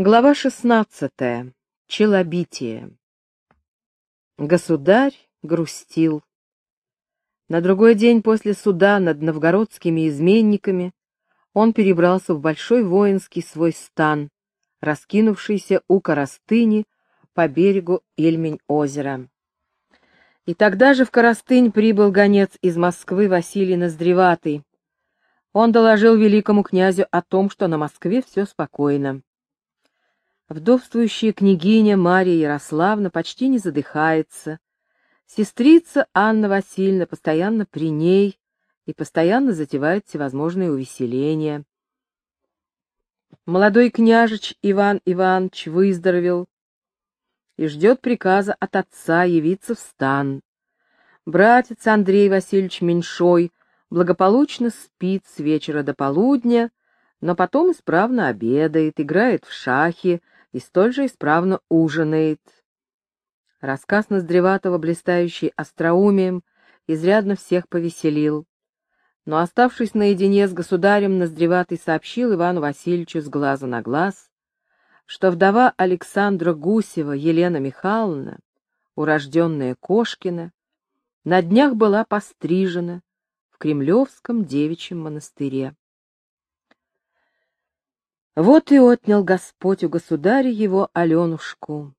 Глава шестнадцатая. Челобитие. Государь грустил. На другой день после суда над новгородскими изменниками он перебрался в большой воинский свой стан, раскинувшийся у Коростыни по берегу Ильмень-озера. И тогда же в Коростынь прибыл гонец из Москвы Василий Ноздреватый. Он доложил великому князю о том, что на Москве все спокойно. Вдовствующая княгиня Мария Ярославна почти не задыхается. Сестрица Анна Васильевна постоянно при ней и постоянно затевает всевозможные увеселения. Молодой княжич Иван Иванович выздоровел и ждет приказа от отца явиться в стан. Братец Андрей Васильевич Меньшой благополучно спит с вечера до полудня, но потом исправно обедает, играет в шахи, и столь же исправно ужинает. Рассказ Ноздреватого, блистающий остроумием, изрядно всех повеселил. Но, оставшись наедине с государем, Ноздреватый сообщил Ивану Васильевичу с глаза на глаз, что вдова Александра Гусева Елена Михайловна, урожденная Кошкина, на днях была пострижена в Кремлевском девичьем монастыре. Вот и отнял Господь у государя его Аленушку.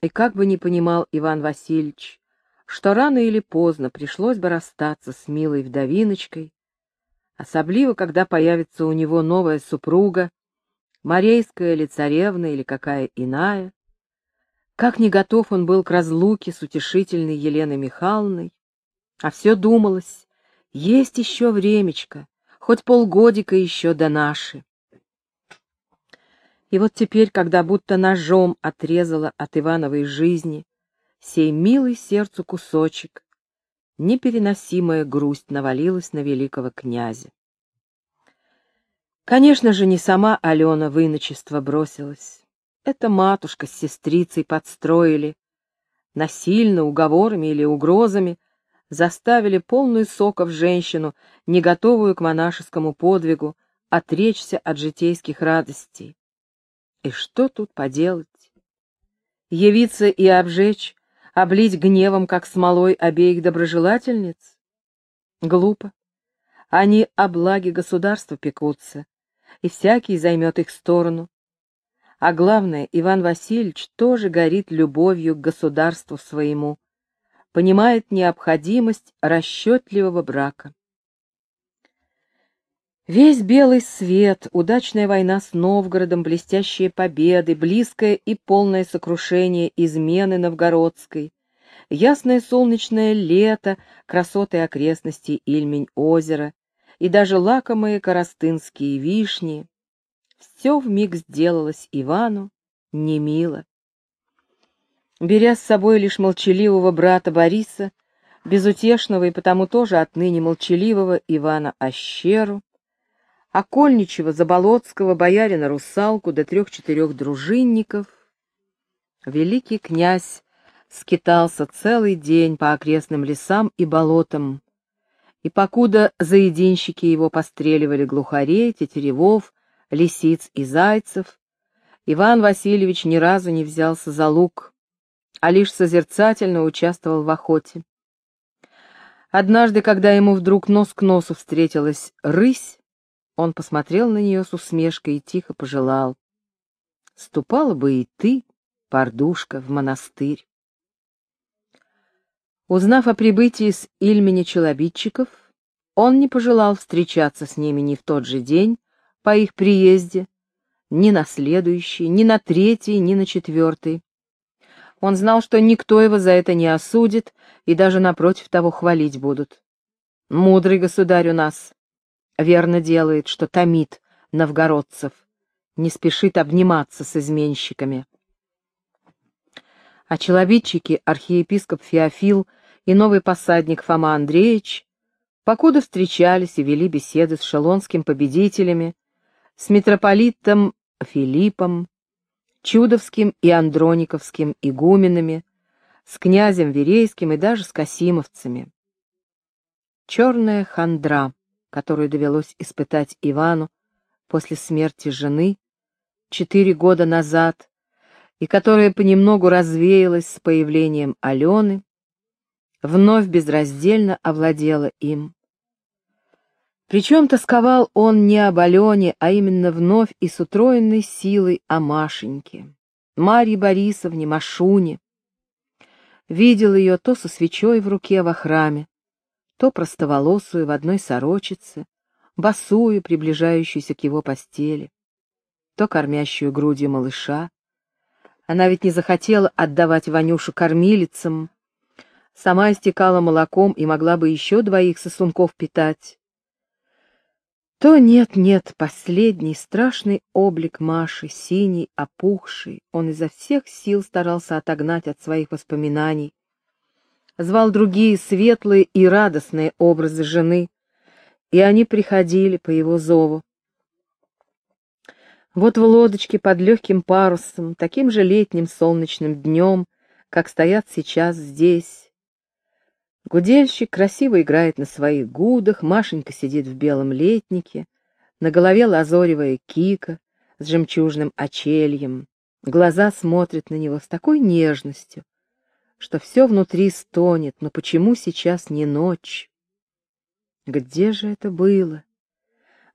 И как бы ни понимал Иван Васильевич, что рано или поздно пришлось бы расстаться с милой вдовиночкой, особливо, когда появится у него новая супруга, морейская или царевна, или какая иная, как не готов он был к разлуке с утешительной Еленой Михайловной, а все думалось, есть еще времечко, хоть полгодика еще до нашей. И вот теперь, когда будто ножом отрезала от Ивановой жизни сей милый сердцу кусочек, непереносимая грусть навалилась на великого князя. Конечно же, не сама Алена в иночество бросилась. Это матушка с сестрицей подстроили. Насильно, уговорами или угрозами заставили полную соков женщину, не готовую к монашескому подвигу, отречься от житейских радостей. И что тут поделать? Явиться и обжечь, облить гневом, как смолой, обеих доброжелательниц? Глупо. Они о благе государства пекутся, и всякий займет их сторону. А главное, Иван Васильевич тоже горит любовью к государству своему, понимает необходимость расчетливого брака. Весь белый свет, удачная война с Новгородом, блестящие победы, близкое и полное сокрушение измены новгородской, ясное солнечное лето, красоты окрестностей Ильмень-озера и даже лакомые коростынские вишни — все вмиг сделалось Ивану немило. Беря с собой лишь молчаливого брата Бориса, безутешного и потому тоже отныне молчаливого Ивана Ощеру, окольничего, заболоцкого, боярина Русалку до трех-четырех дружинников. Великий князь скитался целый день по окрестным лесам и болотам, и покуда заединщики его постреливали глухарей, тетеревов, лисиц и зайцев, Иван Васильевич ни разу не взялся за лук, а лишь созерцательно участвовал в охоте. Однажды, когда ему вдруг нос к носу встретилась рысь, он посмотрел на нее с усмешкой и тихо пожелал. Ступала бы и ты, пардушка, в монастырь. Узнав о прибытии с Ильмени челобитчиков, он не пожелал встречаться с ними ни в тот же день, по их приезде, ни на следующий, ни на третий, ни на четвертый. Он знал, что никто его за это не осудит и даже напротив того хвалить будут. «Мудрый государь у нас», Верно делает, что томит новгородцев, не спешит обниматься с изменщиками. А человечики, архиепископ Феофил и новый посадник Фома Андреевич, покуда встречались и вели беседы с шелонским победителями, с митрополитом Филиппом, Чудовским и Андрониковским игуменами, с князем Верейским и даже с касимовцами. Черная хандра которую довелось испытать Ивану после смерти жены, четыре года назад и которая понемногу развеялась с появлением Алены, вновь безраздельно овладела им. Причем тосковал он не об Алене, а именно вновь и с утроенной силой о Машеньке, Марье Борисовне, Машуне. Видел ее то со свечой в руке во храме, то простоволосую в одной сорочице, босую, приближающуюся к его постели, то кормящую грудью малыша. Она ведь не захотела отдавать Ванюшу кормилицам, сама истекала молоком и могла бы еще двоих сосунков питать. То нет-нет, последний страшный облик Маши, синий, опухший, он изо всех сил старался отогнать от своих воспоминаний. Звал другие светлые и радостные образы жены, и они приходили по его зову. Вот в лодочке под легким парусом, таким же летним солнечным днем, как стоят сейчас здесь, Гудельщик красиво играет на своих гудах, Машенька сидит в белом летнике, на голове лазоревая кика с жемчужным очельем, глаза смотрят на него с такой нежностью, что все внутри стонет, но почему сейчас не ночь? Где же это было?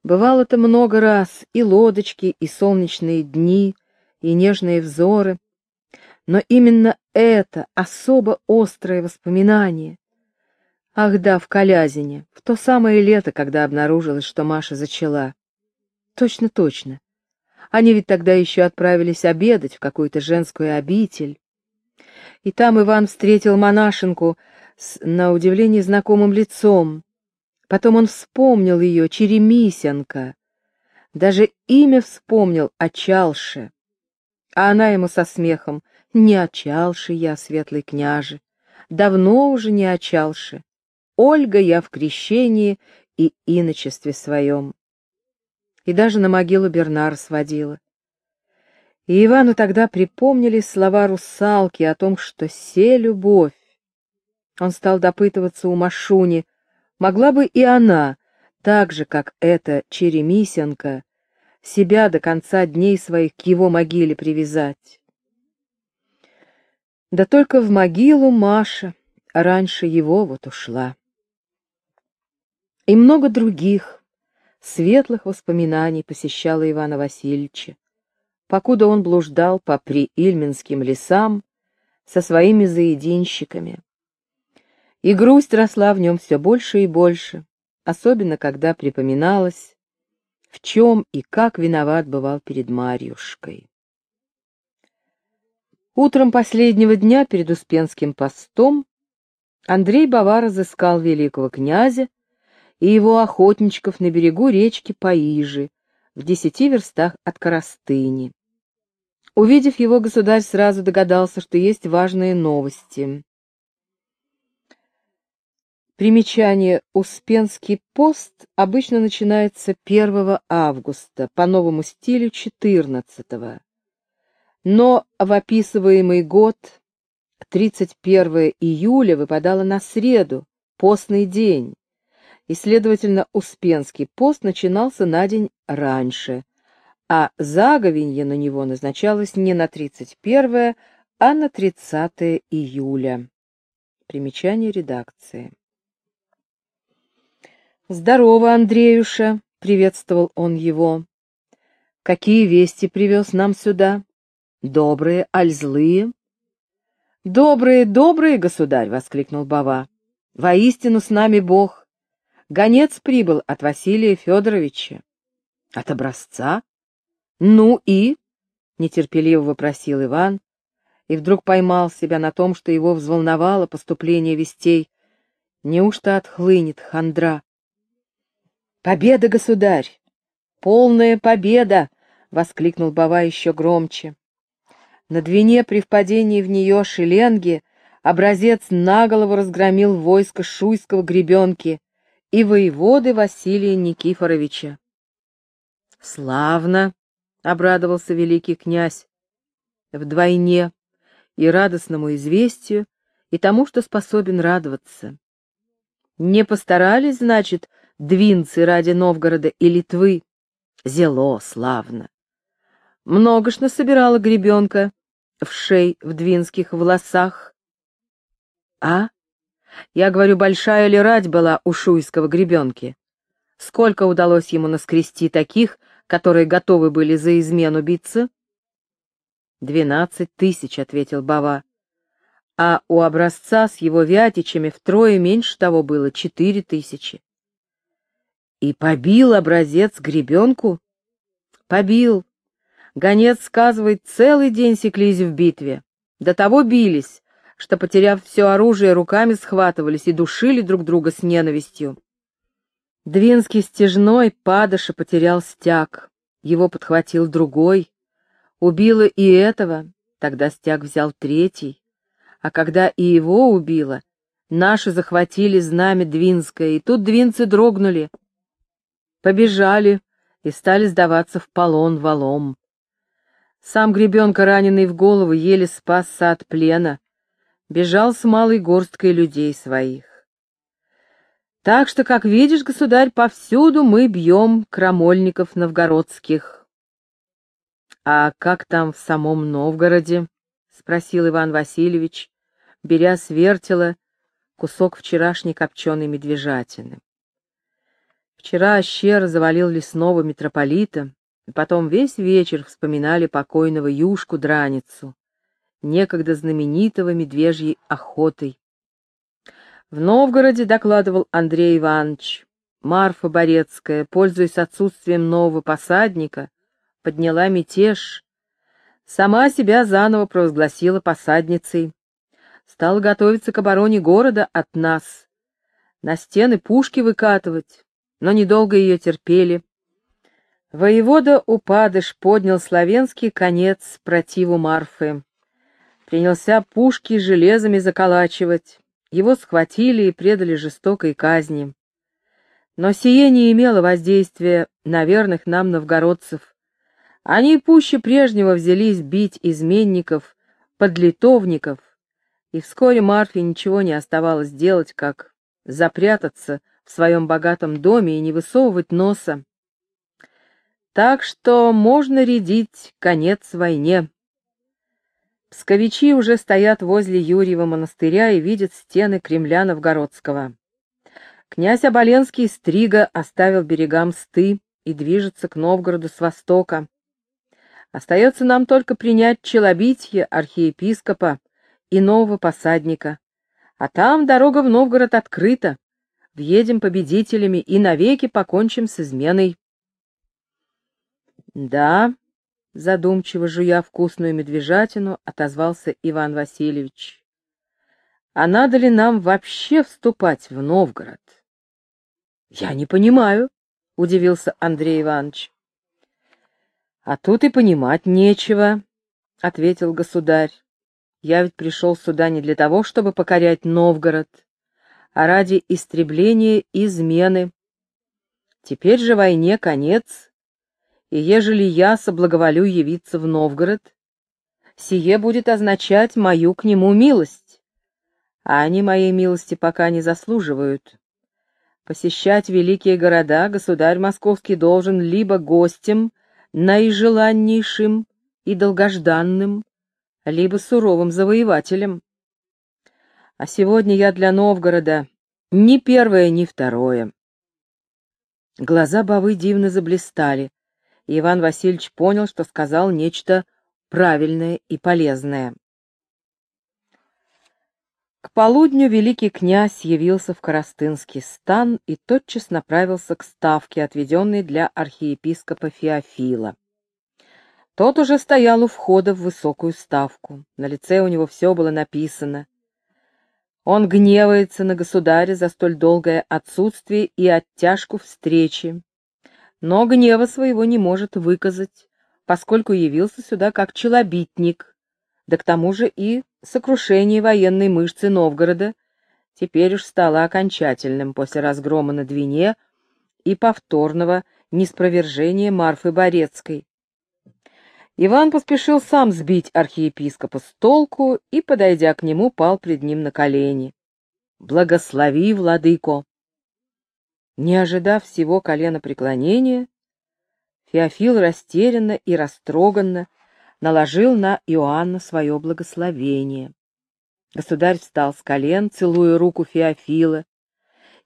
Бывало-то много раз, и лодочки, и солнечные дни, и нежные взоры, но именно это особо острое воспоминание, Ах да, в Колязине, в то самое лето, когда обнаружилось, что Маша зачала. Точно, точно. Они ведь тогда еще отправились обедать в какую-то женскую обитель. И там Иван встретил монашенку с, на удивление, знакомым лицом. Потом он вспомнил ее, Черемисенко. Даже имя вспомнил, Очалше. А она ему со смехом, не Очалше я, светлый княже, давно уже не Очалше. Ольга я в крещении и иночестве своем. И даже на могилу Бернара сводила. И Ивану тогда припомнили слова русалки о том, что се любовь. Он стал допытываться у Машуни, могла бы и она, так же, как эта Черемисенко, себя до конца дней своих к его могиле привязать. Да только в могилу Маша раньше его вот ушла и много других светлых воспоминаний посещало Ивана Васильевича, покуда он блуждал по приильминским лесам со своими заединщиками. И грусть росла в нем все больше и больше, особенно когда припоминалось, в чем и как виноват бывал перед Марьюшкой. Утром последнего дня перед Успенским постом Андрей Бавар разыскал великого князя и его охотничков на берегу речки Паижи, в десяти верстах от Коростыни. Увидев его, государь сразу догадался, что есть важные новости. Примечание «Успенский пост» обычно начинается 1 августа, по новому стилю 14 -го. Но в описываемый год, 31 июля, выпадало на среду, постный день и, следовательно, Успенский пост начинался на день раньше, а заговенье на него назначалось не на 31, а на 30 июля. Примечание редакции. «Здорово, Андреюша!» — приветствовал он его. «Какие вести привез нам сюда? Добрые, аль злые?» «Добрые, добрые, государь!» — воскликнул Бава. «Воистину с нами Бог, Гонец прибыл от Василия Федоровича. От образца? Ну и? Нетерпеливо вопросил Иван, и вдруг поймал себя на том, что его взволновало поступление вестей. Неужто отхлынет хандра? «Победа, государь! Полная победа!» — воскликнул Бава еще громче. На Двине при впадении в нее шеленги образец наголову разгромил войско шуйского гребенки, и воеводы Василия Никифоровича. «Славно!» — обрадовался великий князь. «Вдвойне и радостному известию, и тому, что способен радоваться. Не постарались, значит, двинцы ради Новгорода и Литвы? Зело славно! много ж насобирала гребенка в шей в двинских волосах. А? Я говорю, большая ли рать была у шуйского гребенки? Сколько удалось ему наскрести таких, которые готовы были за измену биться? «Двенадцать тысяч», — ответил Бава. «А у образца с его вятичами втрое меньше того было четыре тысячи». «И побил образец гребенку?» «Побил. Гонец сказывает, целый день секлись в битве. До того бились, что, потеряв все оружие, руками схватывались и душили друг друга с ненавистью. Двинский стежной падыша потерял стяг, его подхватил другой, убило и этого, тогда стяг взял третий, а когда и его убило, наши захватили знамя Двинское, и тут двинцы дрогнули, побежали и стали сдаваться в полон валом. Сам гребенка, раненый в голову, еле спасся от плена, бежал с малой горсткой людей своих. Так что, как видишь, государь, повсюду мы бьем крамольников новгородских. — А как там в самом Новгороде? — спросил Иван Васильевич, беря с вертела кусок вчерашней копченой медвежатины. Вчера Ащер завалил лесного митрополита, и потом весь вечер вспоминали покойного Юшку-драницу, некогда знаменитого медвежьей охотой. В Новгороде, докладывал Андрей Иванович, Марфа Борецкая, пользуясь отсутствием нового посадника, подняла мятеж, сама себя заново провозгласила посадницей, стала готовиться к обороне города от нас, на стены пушки выкатывать, но недолго ее терпели. Воевода Упадыш поднял славянский конец противу Марфы. Принялся пушки железами заколачивать. Его схватили и предали жестокой казни. Но сие не имело воздействия на верных нам новгородцев. Они пуще прежнего взялись бить изменников, подлитовников, и вскоре Марфе ничего не оставалось делать, как запрятаться в своем богатом доме и не высовывать носа. Так что можно рядить конец войне. Псковичи уже стоят возле Юрьева монастыря и видят стены Кремля Новгородского. Князь Оболенский стрига оставил берегам сты и движется к Новгороду с востока. Остается нам только принять челобитье архиепископа и нового посадника. А там дорога в Новгород открыта. Въедем победителями и навеки покончим с изменой. Да, задумчиво жуя вкусную медвежатину, отозвался Иван Васильевич. А надо ли нам вообще вступать в Новгород? Я не понимаю, удивился Андрей Иванович. А тут и понимать нечего, ответил государь. Я ведь пришел сюда не для того, чтобы покорять Новгород, а ради истребления измены. Теперь же войне конец, и ежели я соблаговолю явиться в Новгород, сие будет означать мою к нему милость, а они моей милости пока не заслуживают. Посещать великие города государь московский должен либо гостем, наижеланнейшим и долгожданным, либо суровым завоевателем. А сегодня я для Новгорода ни первое, ни второе. Глаза Бавы дивно заблистали, и Иван Васильевич понял, что сказал нечто правильное и полезное. К полудню великий князь явился в Коростынский стан и тотчас направился к ставке, отведенной для архиепископа Феофила. Тот уже стоял у входа в высокую ставку. На лице у него все было написано. Он гневается на государя за столь долгое отсутствие и оттяжку встречи, но гнева своего не может выказать, поскольку явился сюда как челобитник, да к тому же и сокрушение военной мышцы Новгорода теперь уж стало окончательным после разгрома на Двине и повторного неспровержения Марфы Борецкой. Иван поспешил сам сбить архиепископа с толку и, подойдя к нему, пал пред ним на колени. «Благослови, владыко!» Не ожидав всего колена преклонения, Феофил растерянно и растроганно наложил на Иоанна свое благословение. Государь встал с колен, целуя руку Феофила,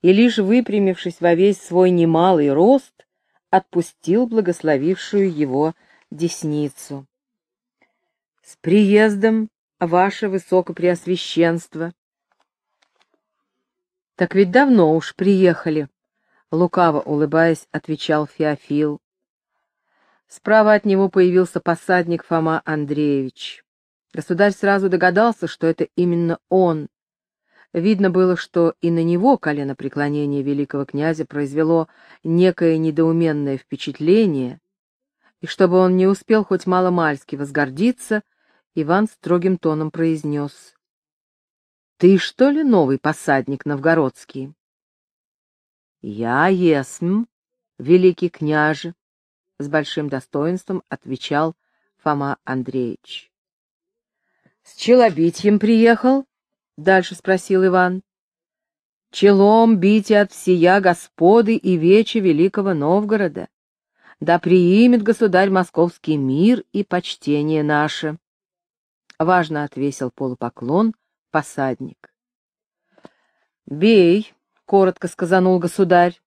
и лишь выпрямившись во весь свой немалый рост, отпустил благословившую его десницу. — С приездом, ваше высокопреосвященство! — Так ведь давно уж приехали, — лукаво улыбаясь, отвечал Феофил. Справа от него появился посадник Фома Андреевич. Государь сразу догадался, что это именно он. Видно было, что и на него коленопреклонение великого князя произвело некое недоуменное впечатление, и чтобы он не успел хоть мало-мальски возгордиться, Иван строгим тоном произнес. — Ты, что ли, новый посадник новгородский? — Я есмь, великий княже, с большим достоинством отвечал Фома Андреевич. «С челобитьем приехал?» — дальше спросил Иван. «Челом бите от всея господы и вечи великого Новгорода. Да приимет государь московский мир и почтение наше». Важно отвесил полупоклон посадник. «Бей!» — коротко сказанул государь.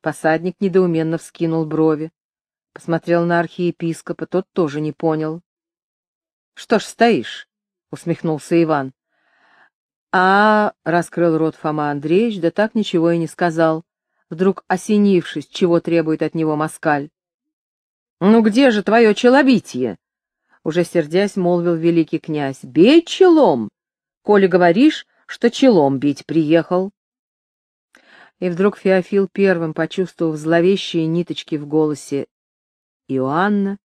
Посадник недоуменно вскинул брови. Посмотрел на архиепископа, тот тоже не понял. — Что ж стоишь? — усмехнулся Иван. — А, — раскрыл рот Фома Андреевич, да так ничего и не сказал, вдруг осенившись, чего требует от него москаль. — Ну где же твое челобитие? — уже сердясь молвил великий князь. — Бей челом, коли говоришь, что челом бить приехал. И вдруг Феофил первым, почувствовав зловещие ниточки в голосе Иоанна,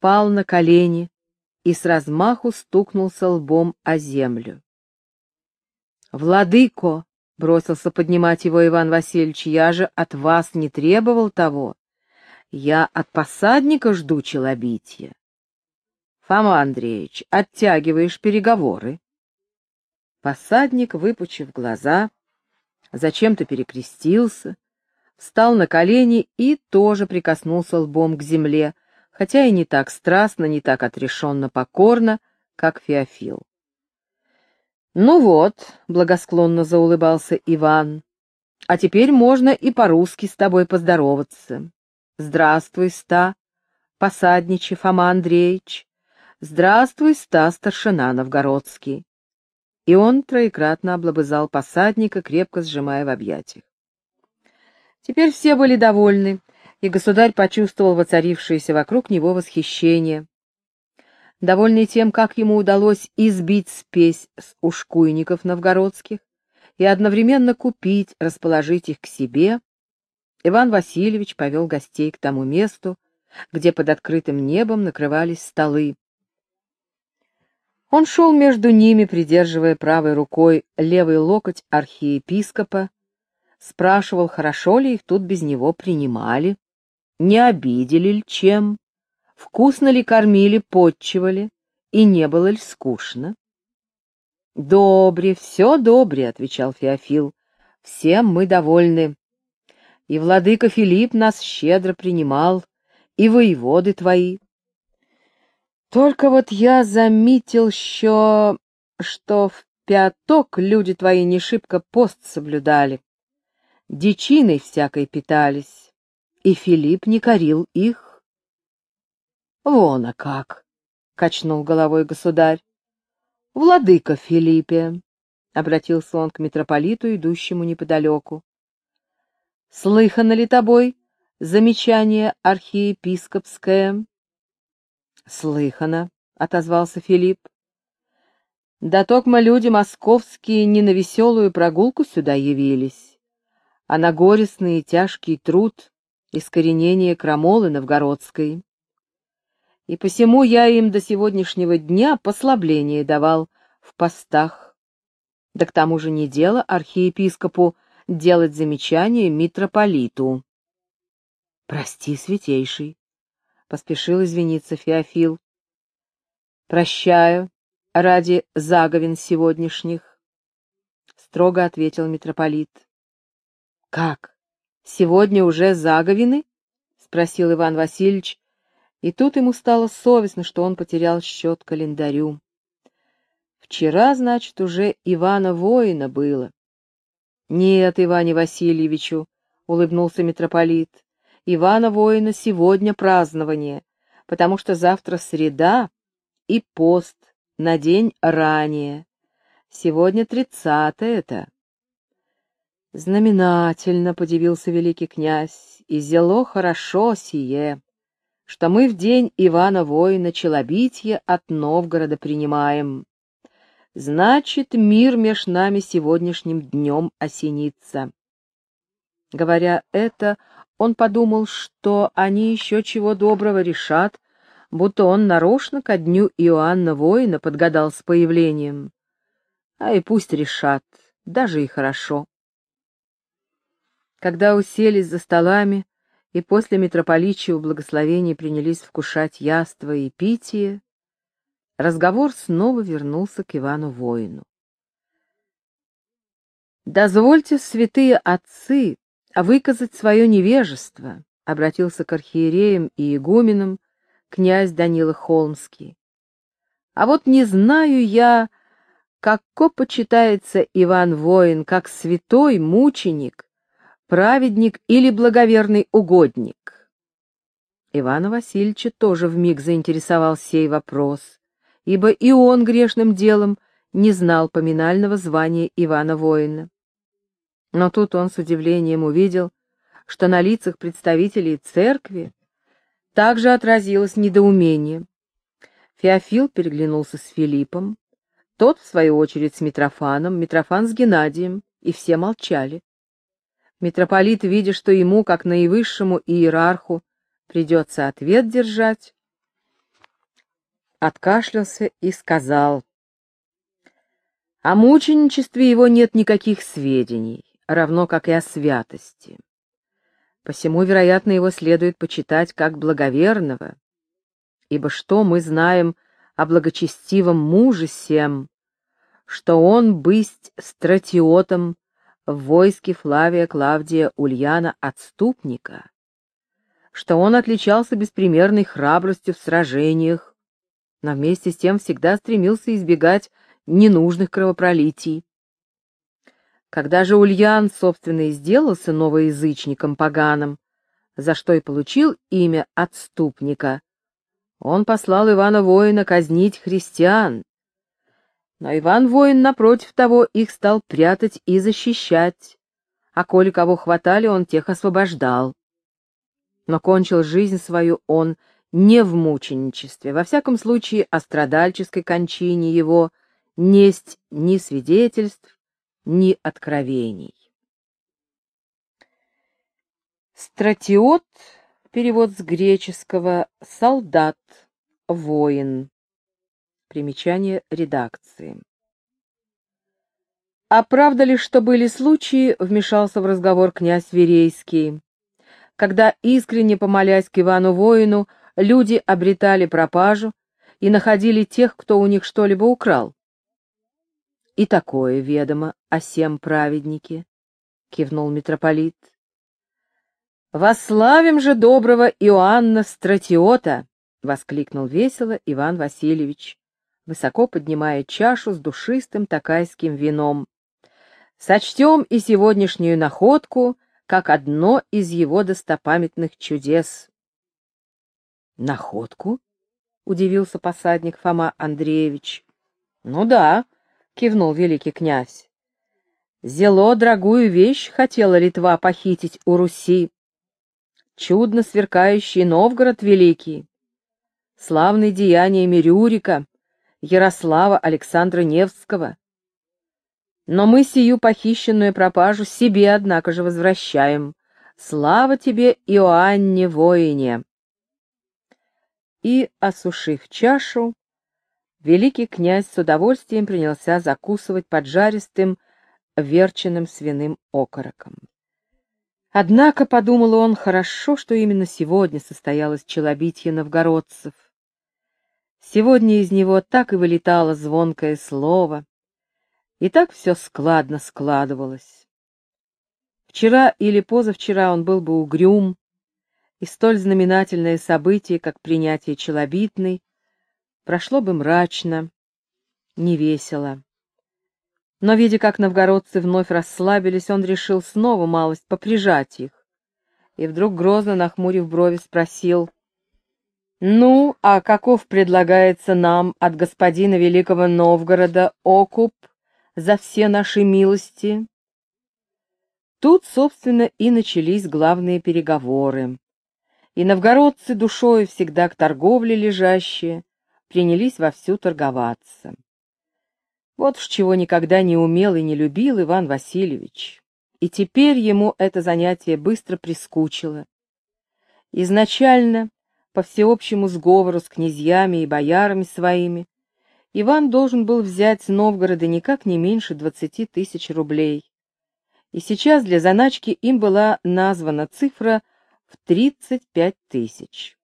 пал на колени и с размаху стукнулся лбом о землю. «Владыко!» — бросился поднимать его Иван Васильевич, — «я же от вас не требовал того. Я от посадника жду челобития». «Фома Андреевич, оттягиваешь переговоры». Посадник, выпучив глаза, зачем-то перекрестился, встал на колени и тоже прикоснулся лбом к земле, хотя и не так страстно, не так отрешенно покорно, как Феофил. «Ну вот», — благосклонно заулыбался Иван, — «а теперь можно и по-русски с тобой поздороваться. Здравствуй, ста, посадничий Фома Андреевич. Здравствуй, ста, старшина Новгородский». И он троекратно облобызал посадника, крепко сжимая в объятиях. Теперь все были довольны, и государь почувствовал воцарившееся вокруг него восхищение. Довольный тем, как ему удалось избить спесь с ушкуйников новгородских и одновременно купить, расположить их к себе, Иван Васильевич повел гостей к тому месту, где под открытым небом накрывались столы. Он шел между ними, придерживая правой рукой левый локоть архиепископа, спрашивал, хорошо ли их тут без него принимали, не обидели ли чем, вкусно ли кормили, подчивали, и не было ли скучно. «Добре, все добре», — отвечал Феофил, — «всем мы довольны. И владыка Филипп нас щедро принимал, и воеводы твои. Только вот я заметил, что, что в пяток люди твои не шибко пост соблюдали дичиной всякой питались, и Филипп не корил их. — Вон, а как! — качнул головой государь. — Владыка Филиппе! — обратился он к митрополиту, идущему неподалеку. — Слыхано ли тобой замечание архиепископское? — Слыхано, — отозвался Филипп. — Да токмо люди московские не на веселую прогулку сюда явились а на горестный и тяжкий труд искоренение крамолы новгородской. И посему я им до сегодняшнего дня послабление давал в постах. Да к тому же не дело архиепископу делать замечание митрополиту. — Прости, святейший, — поспешил извиниться Феофил. — Прощаю ради заговен сегодняшних, — строго ответил митрополит. Как? Сегодня уже заговины? спросил Иван Васильевич, и тут ему стало совестно, что он потерял счет календарю. Вчера, значит, уже Ивана воина было. — Нет, Иване Васильевичу, — улыбнулся митрополит, — Ивана воина сегодня празднование, потому что завтра среда и пост на день ранее. Сегодня тридцатое это. Знаменательно, — подивился великий князь, — и зело хорошо сие, что мы в день Ивана воина челобитье от Новгорода принимаем. Значит, мир меж нами сегодняшним днем осенится. Говоря это, он подумал, что они еще чего доброго решат, будто он нарочно ко дню Иоанна Воина подгадал с появлением. А и пусть решат, даже и хорошо. Когда уселись за столами и после митрополичьего благословения принялись вкушать яство и питие, разговор снова вернулся к Ивану Воину. «Дозвольте, святые отцы, выказать свое невежество», — обратился к архиереям и игуменам князь Данила Холмский. «А вот не знаю я, како почитается Иван Воин, как святой мученик, праведник или благоверный угодник?» Ивана Васильевича тоже вмиг заинтересовал сей вопрос ибо и он грешным делом не знал поминального звания Ивана Воина. Но тут он с удивлением увидел, что на лицах представителей церкви также отразилось недоумение. Феофил переглянулся с Филиппом, тот, в свою очередь, с Митрофаном, Митрофан с Геннадием, и все молчали. Митрополит, видя, что ему, как наивысшему иерарху, придется ответ держать, откашлялся и сказал, «О мученичестве его нет никаких сведений, равно как и о святости. Посему, вероятно, его следует почитать как благоверного, ибо что мы знаем о благочестивом муже сем, что он бысть стратиотом в войске Флавия Клавдия Ульяна Отступника, что он отличался беспримерной храбростью в сражениях, но вместе с тем всегда стремился избегать ненужных кровопролитий. Когда же Ульян, собственно, и сделался новоязычником поганым, за что и получил имя отступника, он послал Ивана Воина казнить христиан. Но Иван Воин, напротив того, их стал прятать и защищать, а коли кого хватали, он тех освобождал. Но кончил жизнь свою он не в мученичестве, во всяком случае о страдальческой кончине его несть ни свидетельств, ни откровений. Стратиот, перевод с греческого «солдат», «воин». Примечание редакции. «А правда ли, что были случаи, — вмешался в разговор князь Верейский, — когда, искренне помолясь к Ивану Воину, люди обретали пропажу и находили тех, кто у них что-либо украл. И такое ведомо о сем праведнике, — кивнул митрополит. «Вославим же доброго Иоанна Стратиота!» — воскликнул весело Иван Васильевич, высоко поднимая чашу с душистым такайским вином. «Сочтем и сегодняшнюю находку как одно из его достопамятных чудес». Находку? удивился посадник Фома Андреевич. Ну да, кивнул великий князь. Зело дорогую вещь хотела Литва похитить у Руси. Чудно сверкающий Новгород великий. Славные деяния Рюрика, Ярослава Александра Невского. Но мы сию похищенную пропажу себе, однако же, возвращаем. Слава тебе, Иоанне воине! и, осушив чашу, великий князь с удовольствием принялся закусывать поджаристым верченным свиным окороком. Однако, — подумал он, — хорошо, что именно сегодня состоялось челобитие новгородцев. Сегодня из него так и вылетало звонкое слово, и так все складно складывалось. Вчера или позавчера он был бы угрюм, и столь знаменательное событие, как принятие Челобитной, прошло бы мрачно, невесело. Но, видя, как новгородцы вновь расслабились, он решил снова малость поприжать их. И вдруг, грозно нахмурив брови, спросил, «Ну, а каков предлагается нам от господина Великого Новгорода окуп за все наши милости?» Тут, собственно, и начались главные переговоры. И новгородцы, душою всегда к торговле лежащие, принялись вовсю торговаться. Вот уж чего никогда не умел и не любил Иван Васильевич. И теперь ему это занятие быстро прискучило. Изначально, по всеобщему сговору с князьями и боярами своими, Иван должен был взять с Новгорода никак не меньше двадцати тысяч рублей. И сейчас для заначки им была названа цифра в тридцать пять тысяч.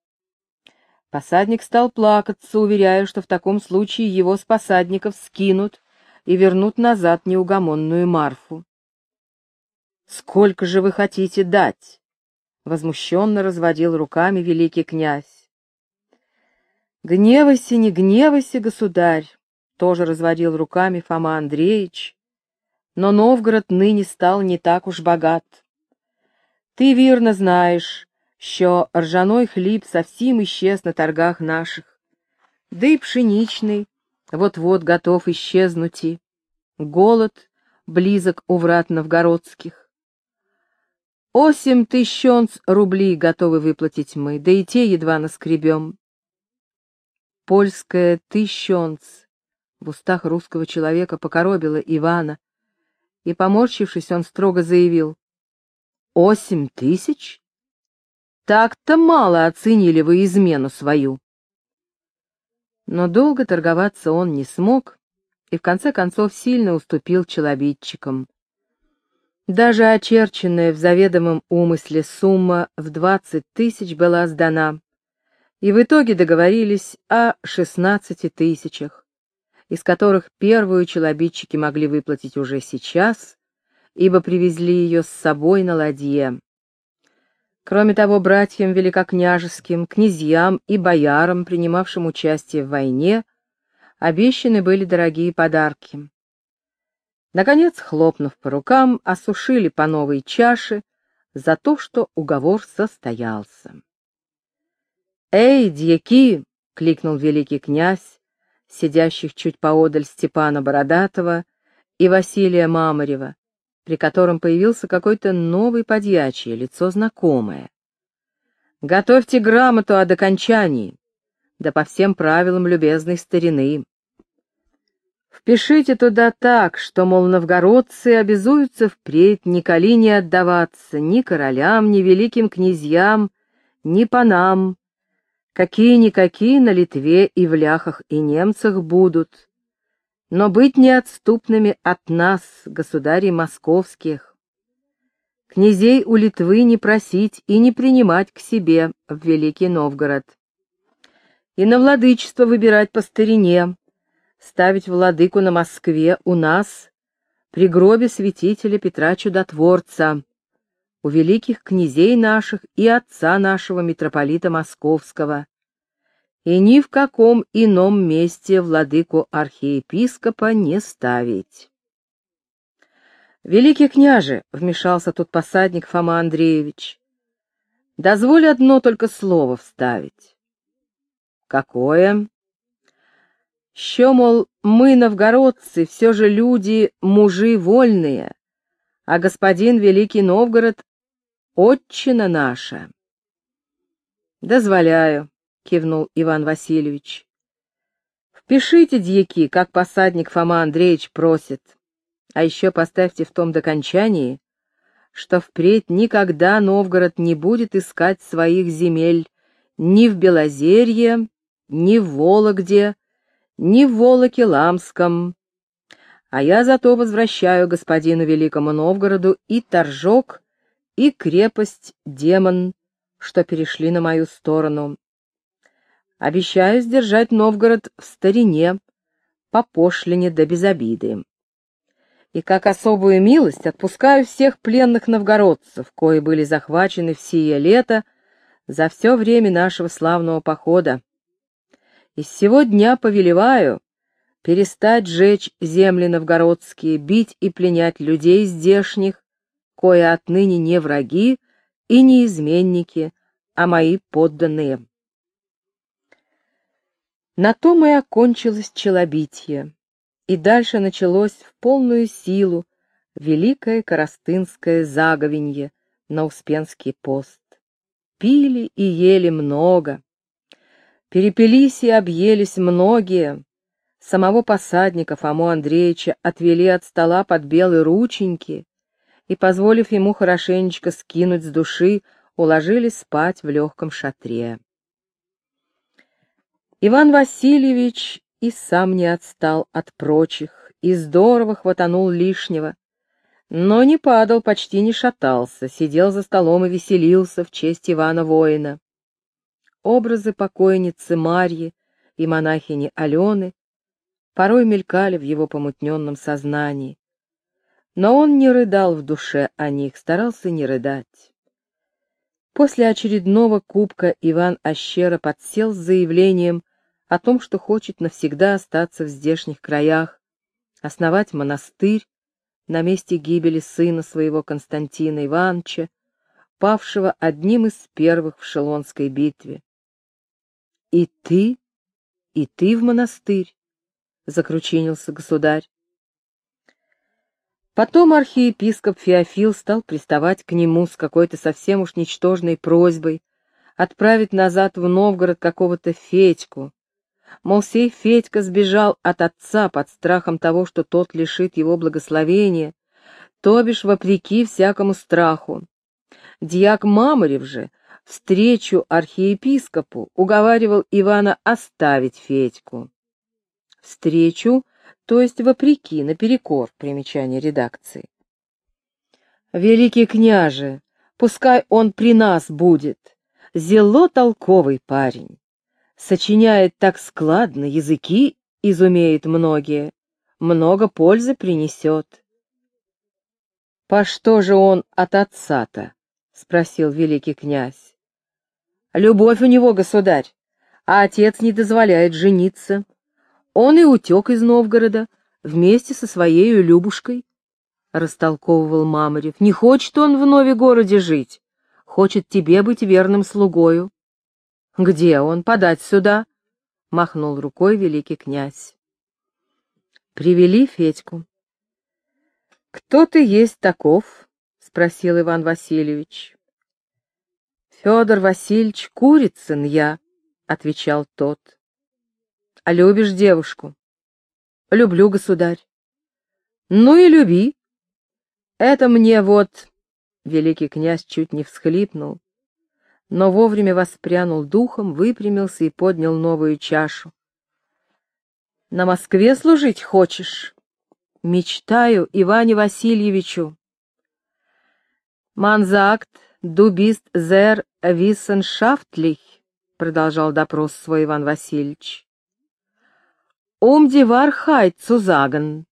Посадник стал плакаться, уверяя, что в таком случае его с посадников скинут и вернут назад неугомонную Марфу. «Сколько же вы хотите дать?» — возмущенно разводил руками великий князь. «Гневайся, не гневайся, государь!» — тоже разводил руками Фома Андреевич. «Но Новгород ныне стал не так уж богат. Ты верно знаешь, що ржаной хліб совсем исчез на торгах наших, да и пшеничный вот-вот готов исчезнуть и голод близок у врат новгородских. Осемь тысячонц рублей готовы выплатить мы, да и те едва наскребем. Польская тысячонц в устах русского человека покоробила Ивана, и, поморщившись, он строго заявил, «Осемь тысяч? Так-то мало оценили вы измену свою». Но долго торговаться он не смог и в конце концов сильно уступил челобитчикам. Даже очерченная в заведомом умысле сумма в двадцать тысяч была сдана, и в итоге договорились о шестнадцати тысячах, из которых первую челобитчики могли выплатить уже сейчас, ибо привезли ее с собой на ладье. Кроме того, братьям великокняжеским, князьям и боярам, принимавшим участие в войне, обещаны были дорогие подарки. Наконец, хлопнув по рукам, осушили по новой чаше за то, что уговор состоялся. «Эй, дьяки!» — кликнул великий князь, сидящих чуть поодаль Степана Бородатого и Василия Мамарева, при котором появился какой-то новый подьячий, лицо знакомое. «Готовьте грамоту о докончании, да по всем правилам любезной старины. Впишите туда так, что, мол, новгородцы обязуются впредь николи не отдаваться ни королям, ни великим князьям, ни панам, какие-никакие на Литве и в ляхах и немцах будут, но быть неотступными от нас, государей московских. Князей у Литвы не просить и не принимать к себе в Великий Новгород. И на владычество выбирать по старине, ставить владыку на Москве у нас, при гробе святителя Петра Чудотворца, у великих князей наших и отца нашего митрополита Московского, и ни в каком ином месте владыку архиепископа не ставить. «Великий княже», — вмешался тут посадник Фома Андреевич, — «дозволь одно только слово вставить». «Какое?» «Що, мол, мы, новгородцы, все же люди, мужи вольные, а господин Великий Новгород — отчина наша». «Дозволяю», — кивнул Иван Васильевич. «Впишите, дьяки, как посадник Фома Андреевич просит, а еще поставьте в том докончании, что впредь никогда Новгород не будет искать своих земель ни в Белозерье, ни в Вологде, ни в Волоке-Ламском, а я зато возвращаю господину Великому Новгороду и Торжок, и крепость Демон, что перешли на мою сторону, Обещаю сдержать Новгород в старине, по пошлине да без обиды. И как особую милость отпускаю всех пленных новгородцев, кои были захвачены в сие лето за все время нашего славного похода. И с сего дня повелеваю перестать жечь земли новгородские, бить и пленять людей здешних, кое отныне не враги и не изменники, а мои подданные. На том и окончилось челобитие, и дальше началось в полную силу великое коростынское заговенье на Успенский пост. Пили и ели много, перепились и объелись многие, Самого посадника Фому Андреевича отвели от стола под белые рученьки и, позволив ему хорошенечко скинуть с души, уложили спать в легком шатре. Иван Васильевич и сам не отстал от прочих, и здорово хватанул лишнего, но не падал, почти не шатался, сидел за столом и веселился в честь Ивана Воина. Образы покойницы Марьи и монахини Алены порой мелькали в его помутненном сознании. Но он не рыдал в душе о них, старался не рыдать. После очередного кубка Иван Ащера подсел с заявлением о том, что хочет навсегда остаться в здешних краях, основать монастырь на месте гибели сына своего Константина Ивановича, павшего одним из первых в Шелонской битве. «И ты? И ты в монастырь?» — закручинился государь. Потом архиепископ Феофил стал приставать к нему с какой-то совсем уж ничтожной просьбой отправить назад в Новгород какого-то Федьку. Мол, сей Федька сбежал от отца под страхом того, что тот лишит его благословения, то бишь вопреки всякому страху. Дьяк Мамарев же встречу архиепископу уговаривал Ивана оставить Федьку встречу, то есть вопреки, наперекор, примечание редакции. «Великий княже, пускай он при нас будет, зело толковый парень, сочиняет так складно, языки изумеет многие, много пользы принесет». «По что же он от отца-то?» — спросил великий князь. «Любовь у него, государь, а отец не дозволяет жениться». Он и утек из Новгорода вместе со своей Любушкой, — растолковывал Мамарев. Не хочет он в нове городе жить, хочет тебе быть верным слугою. — Где он? Подать сюда? — махнул рукой великий князь. Привели Федьку. — Кто ты есть таков? — спросил Иван Васильевич. — Федор Васильевич Курицын я, — отвечал тот. А любишь девушку? Люблю, государь. Ну и люби. Это мне вот... Великий князь чуть не всхлипнул, но вовремя воспрянул духом, выпрямился и поднял новую чашу. На Москве служить хочешь? Мечтаю Иване Васильевичу. Манзакт, дубист зер виссеншафтлих, продолжал допрос свой Иван Васильевич. «Um die Wahrheit zu sagen,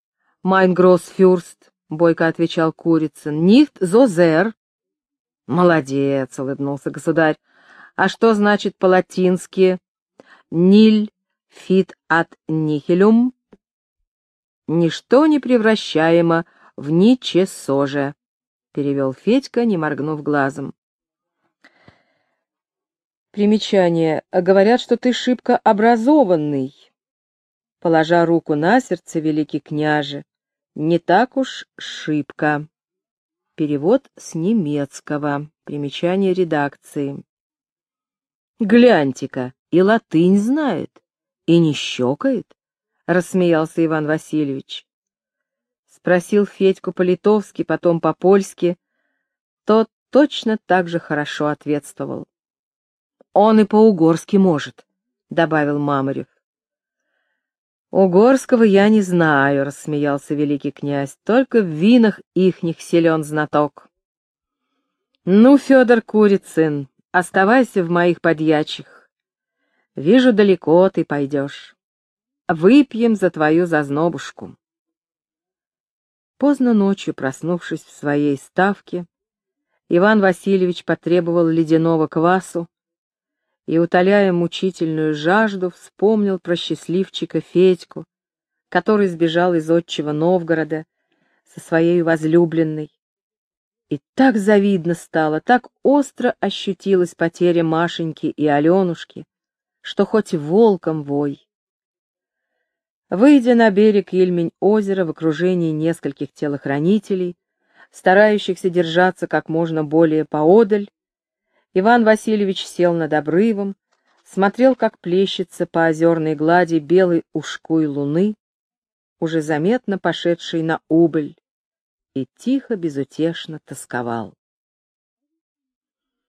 mein Großfürst», — бойко отвечал Курицын, — «нихт зозер». «Молодец», — улыбнулся государь. «А что значит по-латински? Nil fit ad nihilum?» «Ничто не превращаемо в ничесоже», — перевел Федька, не моргнув глазом. Примечание. Говорят, что ты шибко образованный. Положа руку на сердце, великий княже, не так уж шибко. Перевод с немецкого. Примечание редакции. Гляньте-ка, и латынь знает, и не щекает, — рассмеялся Иван Васильевич. Спросил Федьку по-литовски, потом по-польски. Тот точно так же хорошо ответствовал. «Он и по-угорски может», — добавил Мамарев. «Угорского я не знаю», — рассмеялся великий князь, — «только в винах ихних силен знаток». «Ну, Федор Курицын, оставайся в моих подьячих. Вижу, далеко ты пойдешь. Выпьем за твою зазнобушку». Поздно ночью, проснувшись в своей ставке, Иван Васильевич потребовал ледяного квасу и, утоляя мучительную жажду, вспомнил про счастливчика Федьку, который сбежал из отчего Новгорода со своей возлюбленной. И так завидно стало, так остро ощутилась потеря Машеньки и Аленушки, что хоть волком вой. Выйдя на берег Ельмень-озера в окружении нескольких телохранителей, старающихся держаться как можно более поодаль, Иван Васильевич сел над обрывом, смотрел, как плещется по озерной глади белый ушкуй луны, уже заметно пошедший на убыль, и тихо, безутешно тосковал.